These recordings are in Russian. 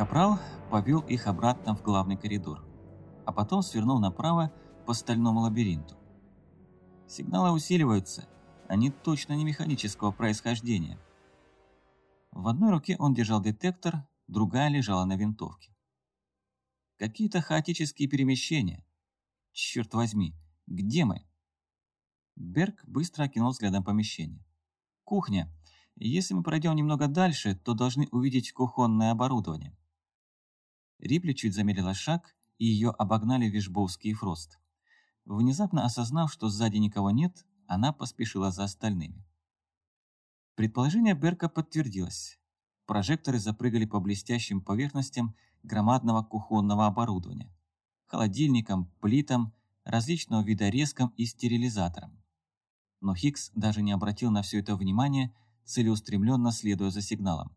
Капрал повел их обратно в главный коридор, а потом свернул направо по стальному лабиринту. Сигналы усиливаются, они точно не механического происхождения. В одной руке он держал детектор, другая лежала на винтовке. Какие-то хаотические перемещения. Черт возьми, где мы? Берг быстро окинул взглядом помещение. Кухня. Если мы пройдем немного дальше, то должны увидеть кухонное оборудование. Рипли чуть замедлила шаг, и ее обогнали Вишбовский и Фрост. Внезапно осознав, что сзади никого нет, она поспешила за остальными. Предположение Берка подтвердилось. Прожекторы запрыгали по блестящим поверхностям громадного кухонного оборудования. Холодильникам, плитам, различного вида резкам и стерилизаторам. Но Хикс даже не обратил на все это внимания, целеустремленно следуя за сигналом.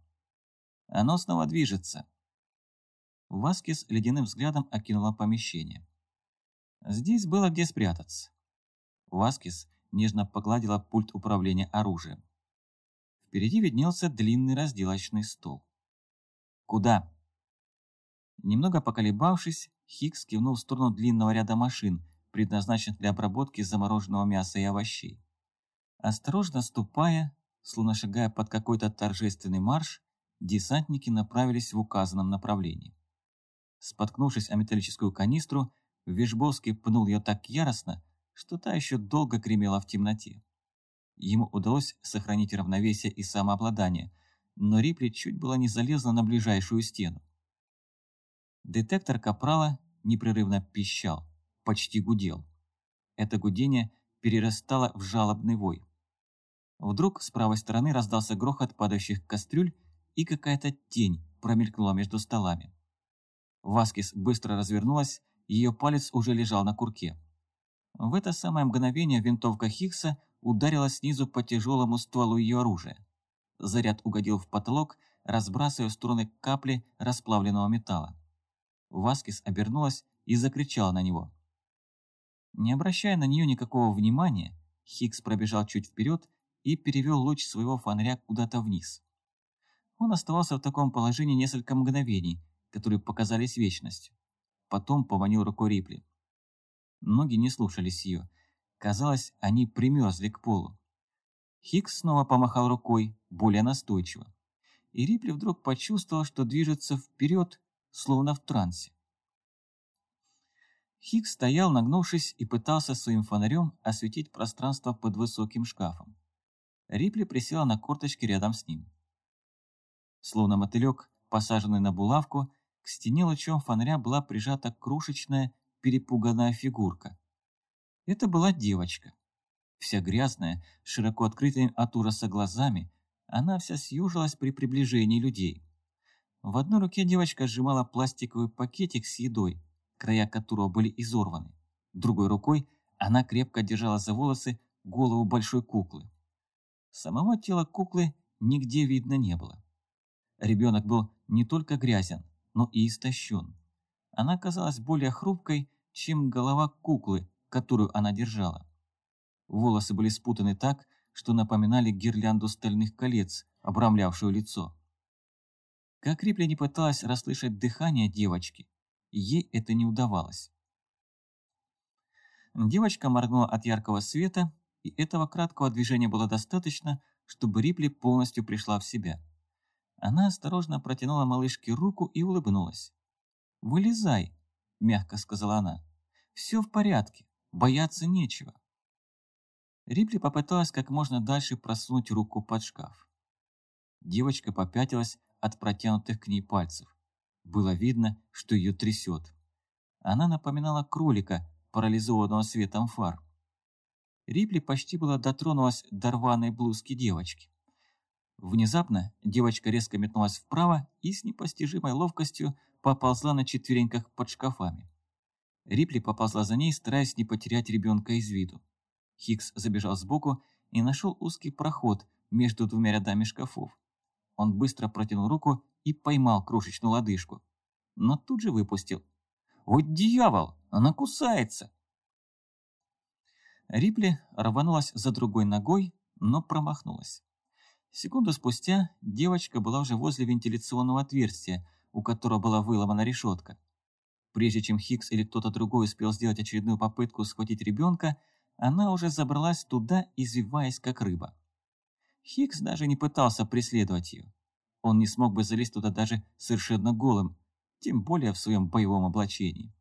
Оно снова движется. Васкис ледяным взглядом окинула помещение. Здесь было где спрятаться. Васкис нежно погладила пульт управления оружием. Впереди виднелся длинный разделочный стол. «Куда?» Немного поколебавшись, Хикс кивнул в сторону длинного ряда машин, предназначенных для обработки замороженного мяса и овощей. Осторожно ступая, словно шагая под какой-то торжественный марш, десантники направились в указанном направлении. Споткнувшись о металлическую канистру, Вишбовский пнул ее так яростно, что та еще долго кремела в темноте. Ему удалось сохранить равновесие и самообладание, но Рипли чуть было не залезла на ближайшую стену. Детектор Капрала непрерывно пищал, почти гудел. Это гудение перерастало в жалобный вой. Вдруг с правой стороны раздался грохот падающих кастрюль, и какая-то тень промелькнула между столами. Васкис быстро развернулась, ее палец уже лежал на курке. В это самое мгновение винтовка Хиггса ударила снизу по тяжелому стволу ее оружия. Заряд угодил в потолок, разбрасывая в стороны капли расплавленного металла. Васкис обернулась и закричала на него. Не обращая на нее никакого внимания, Хиггс пробежал чуть вперед и перевел луч своего фонаря куда-то вниз. Он оставался в таком положении несколько мгновений, которые показались вечностью. Потом поманил рукой Рипли. Ноги не слушались ее. Казалось, они примерзли к полу. Хикс снова помахал рукой, более настойчиво. И Рипли вдруг почувствовал, что движется вперед, словно в трансе. Хикс стоял, нагнувшись, и пытался своим фонарем осветить пространство под высоким шкафом. Рипли присела на корточки рядом с ним. Словно мотылек, посаженный на булавку, к стене лучом фонаря была прижата крошечная, перепуганная фигурка. Это была девочка. Вся грязная, широко открытыми от ужаса глазами, она вся съежилась при приближении людей. В одной руке девочка сжимала пластиковый пакетик с едой, края которого были изорваны. Другой рукой она крепко держала за волосы голову большой куклы. Самого тела куклы нигде видно не было. Ребенок был не только грязен, но и истощен. Она казалась более хрупкой, чем голова куклы, которую она держала. Волосы были спутаны так, что напоминали гирлянду стальных колец, обрамлявшую лицо. Как Рипли не пыталась расслышать дыхание девочки, ей это не удавалось. Девочка моргнула от яркого света, и этого краткого движения было достаточно, чтобы Рипли полностью пришла в себя. Она осторожно протянула малышке руку и улыбнулась. «Вылезай», — мягко сказала она. «Все в порядке, бояться нечего». Рипли попыталась как можно дальше просунуть руку под шкаф. Девочка попятилась от протянутых к ней пальцев. Было видно, что ее трясет. Она напоминала кролика, парализованного светом фар. Рипли почти была дотронулась до рваной блузки девочки. Внезапно девочка резко метнулась вправо и с непостижимой ловкостью поползла на четвереньках под шкафами. Рипли поползла за ней, стараясь не потерять ребенка из виду. Хикс забежал сбоку и нашел узкий проход между двумя рядами шкафов. Он быстро протянул руку и поймал крошечную лодыжку, но тут же выпустил. «Ой, дьявол! Она кусается!» Рипли рванулась за другой ногой, но промахнулась. Секунду спустя девочка была уже возле вентиляционного отверстия, у которого была выломана решетка. Прежде чем Хикс или кто-то другой успел сделать очередную попытку схватить ребенка, она уже забралась туда, извиваясь как рыба. Хикс даже не пытался преследовать ее. Он не смог бы залезть туда даже совершенно голым, тем более в своем боевом облачении.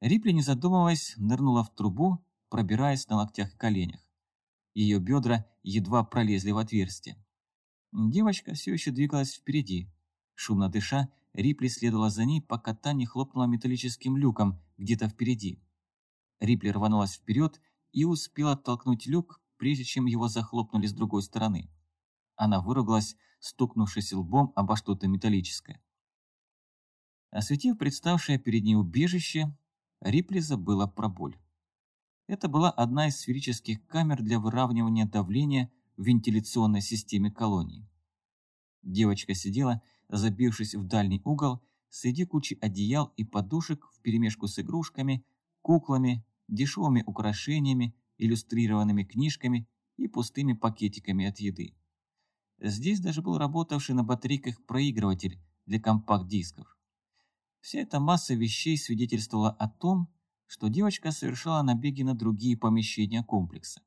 Рипли, не задумываясь, нырнула в трубу, пробираясь на локтях и коленях. Ее бедра едва пролезли в отверстие. Девочка все еще двигалась впереди. Шумно дыша, Рипли следовала за ней, пока та не хлопнула металлическим люком где-то впереди. Рипли рванулась вперед и успела оттолкнуть люк, прежде чем его захлопнули с другой стороны. Она выругалась, стукнувшись лбом обо что-то металлическое. Осветив представшее перед ней убежище, Рипли забыла про боль. Это была одна из сферических камер для выравнивания давления в вентиляционной системе колонии. Девочка сидела, забившись в дальний угол, среди кучи одеял и подушек вперемешку с игрушками, куклами, дешевыми украшениями, иллюстрированными книжками и пустыми пакетиками от еды. Здесь даже был работавший на батарейках проигрыватель для компакт-дисков. Вся эта масса вещей свидетельствовала о том, что девочка совершала набеги на другие помещения комплекса.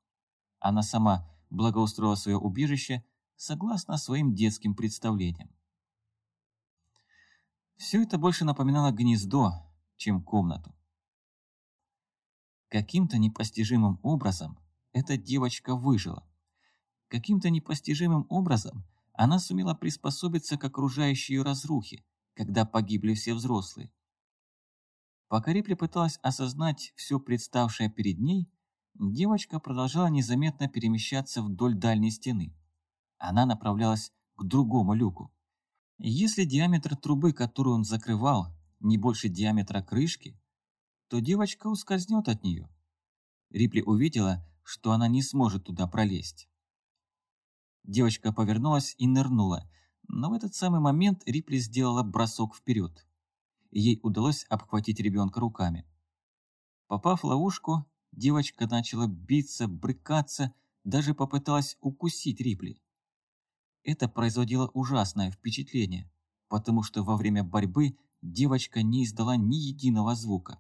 Она сама благоустроила свое убежище согласно своим детским представлениям. Все это больше напоминало гнездо, чем комнату. Каким-то непостижимым образом эта девочка выжила. Каким-то непостижимым образом она сумела приспособиться к окружающей ее разрухе, когда погибли все взрослые. Пока Рипли пыталась осознать все представшее перед ней, девочка продолжала незаметно перемещаться вдоль дальней стены. Она направлялась к другому люку. Если диаметр трубы, которую он закрывал, не больше диаметра крышки, то девочка ускользнет от нее. Рипли увидела, что она не сможет туда пролезть. Девочка повернулась и нырнула, но в этот самый момент Рипли сделала бросок вперед. Ей удалось обхватить ребенка руками. Попав в ловушку, девочка начала биться, брыкаться, даже попыталась укусить Рипли. Это производило ужасное впечатление, потому что во время борьбы девочка не издала ни единого звука.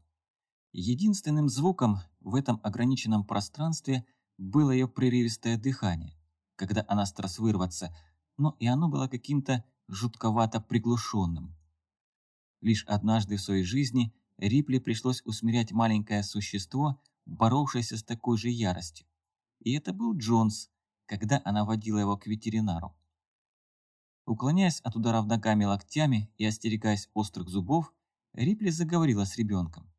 Единственным звуком в этом ограниченном пространстве было ее прерывистое дыхание, когда она старалась вырваться, но и оно было каким-то жутковато приглушенным. Лишь однажды в своей жизни Рипли пришлось усмирять маленькое существо, боровшееся с такой же яростью. И это был Джонс, когда она водила его к ветеринару. Уклоняясь от ударов ногами локтями и остерегаясь острых зубов, Рипли заговорила с ребенком.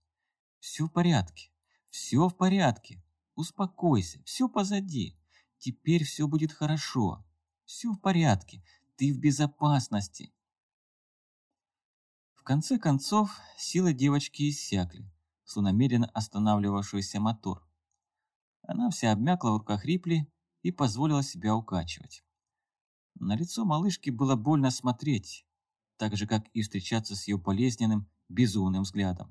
«Все в порядке, все в порядке, успокойся, все позади, теперь все будет хорошо, все в порядке, ты в безопасности, конце концов, силы девочки иссякли, словно медленно останавливавшийся мотор. Она вся обмякла в руках Рипли и позволила себя укачивать. На лицо малышки было больно смотреть, так же, как и встречаться с ее болезненным, безумным взглядом.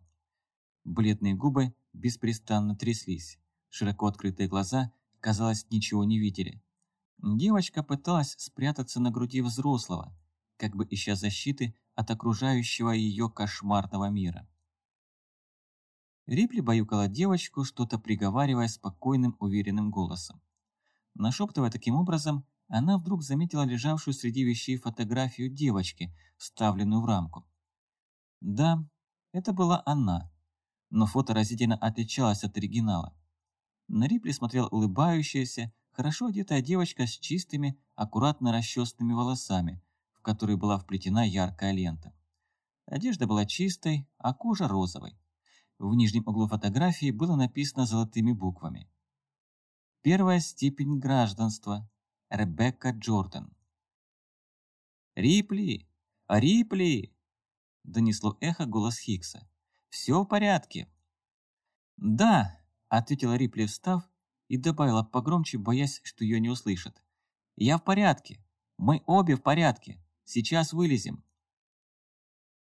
Бледные губы беспрестанно тряслись, широко открытые глаза, казалось, ничего не видели. Девочка пыталась спрятаться на груди взрослого, как бы ища защиты от окружающего ее кошмарного мира. Рипли баюкала девочку, что-то приговаривая спокойным, уверенным голосом. Нашептывая таким образом, она вдруг заметила лежавшую среди вещей фотографию девочки, вставленную в рамку. Да, это была она, но фото разительно отличалось от оригинала. На Рипли смотрела улыбающаяся, хорошо одетая девочка с чистыми, аккуратно расчесанными волосами, которой была вплетена яркая лента. Одежда была чистой, а кожа розовой. В нижнем углу фотографии было написано золотыми буквами. Первая степень гражданства. Ребекка Джордан. «Рипли! Рипли!» – донесло эхо голос Хиггса. «Все в порядке!» «Да!» – ответила Рипли, встав, и добавила погромче, боясь, что ее не услышат. «Я в порядке! Мы обе в порядке!» Сейчас вылезем».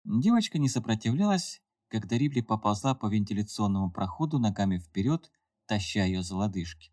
Девочка не сопротивлялась, когда Рипли поползла по вентиляционному проходу ногами вперед, таща ее за лодыжки.